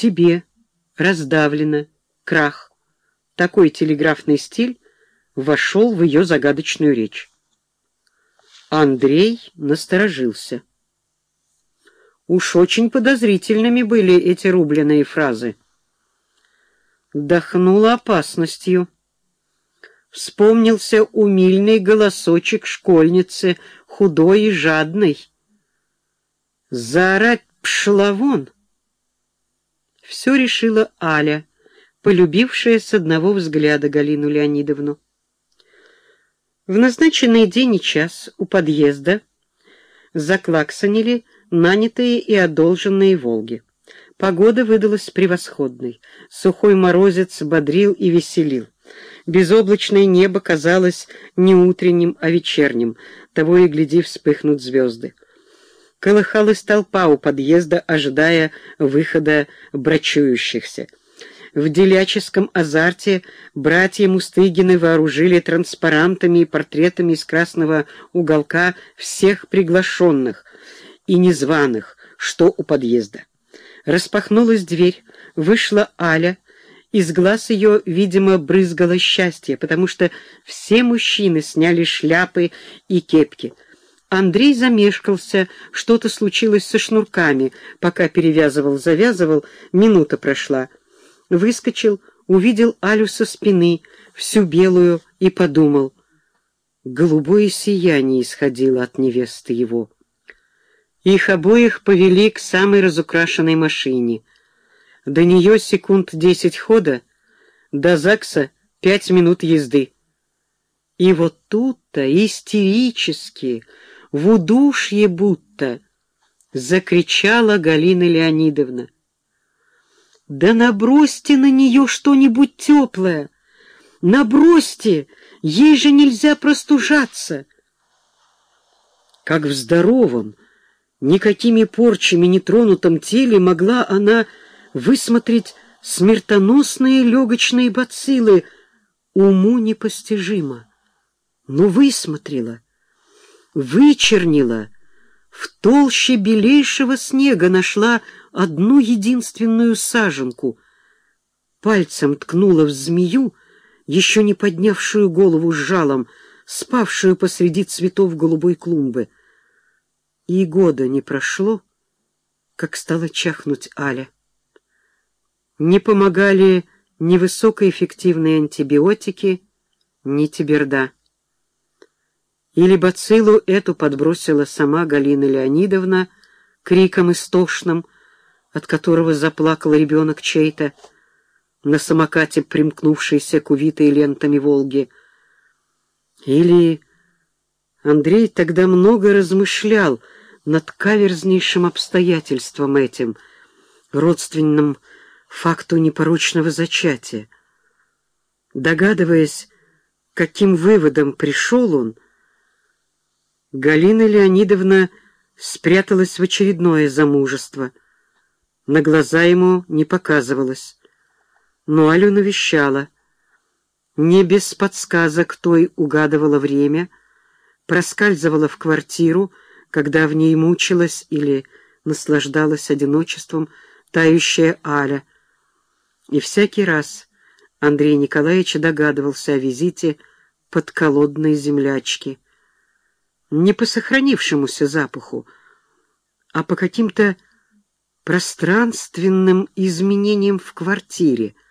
тебе, раздавлено, крах. Такой телеграфный стиль вошел в ее загадочную речь. Андрей насторожился. Уж очень подозрительными были эти рубленые фразы. Дохнула опасностью. Вспомнился умильный голосочек школьницы, худой и жадной. Заорать пшла вон. Все решила Аля, полюбившая с одного взгляда Галину Леонидовну. В назначенный день и час у подъезда заклаксонили нанятые и одолженные «Волги». Погода выдалась превосходной. Сухой морозец бодрил и веселил. Безоблачное небо казалось не утренним, а вечерним. Того и гляди, вспыхнут звезды. Колыхалась толпа у подъезда, ожидая выхода брачующихся. В деляческом азарте братья Мустыгины вооружили транспарантами и портретами из красного уголка всех приглашенных и незваных, что у подъезда. Распахнулась дверь, вышла Аля, из глаз ее, видимо, брызгало счастье, потому что все мужчины сняли шляпы и кепки. Андрей замешкался, что-то случилось со шнурками, пока перевязывал-завязывал, минута прошла. Выскочил, увидел Алю со спины, всю белую, и подумал. Голубое сияние исходило от невесты его. Их обоих повели к самой разукрашенной машине — до нее секунд десять хода, до ЗАГСа пять минут езды. И вот тут-то истерически, в удушье будто, закричала Галина Леонидовна. «Да набросьте на нее что-нибудь теплое! Набросьте! Ей же нельзя простужаться!» Как в здоровом, никакими порчами не тронутом теле могла она высмотреть смертоносные легочные бациллы уму непостижимо. Но высмотрела, вычернила, в толще белейшего снега нашла одну единственную саженку, пальцем ткнула в змею, еще не поднявшую голову с жалом, спавшую посреди цветов голубой клумбы. И года не прошло, как стала чахнуть Аля. Не помогали ни высокоэффективные антибиотики, ни тиберда. Или бациллу эту подбросила сама Галина Леонидовна криком истошным, от которого заплакал ребенок чей-то, на самокате примкнувшийся к увитой лентами Волги. Или Андрей тогда много размышлял над каверзнейшим обстоятельством этим, родственным факту непорочного зачатия. Догадываясь, каким выводом пришел он, Галина Леонидовна спряталась в очередное замужество. На глаза ему не показывалась, но Алю навещала. Не без подсказок той угадывала время, проскальзывала в квартиру, когда в ней мучилась или наслаждалась одиночеством тающая Аля, и всякий раз Андрей Николаевич догадывался о визите подколодной землячки. Не по сохранившемуся запаху, а по каким-то пространственным изменениям в квартире —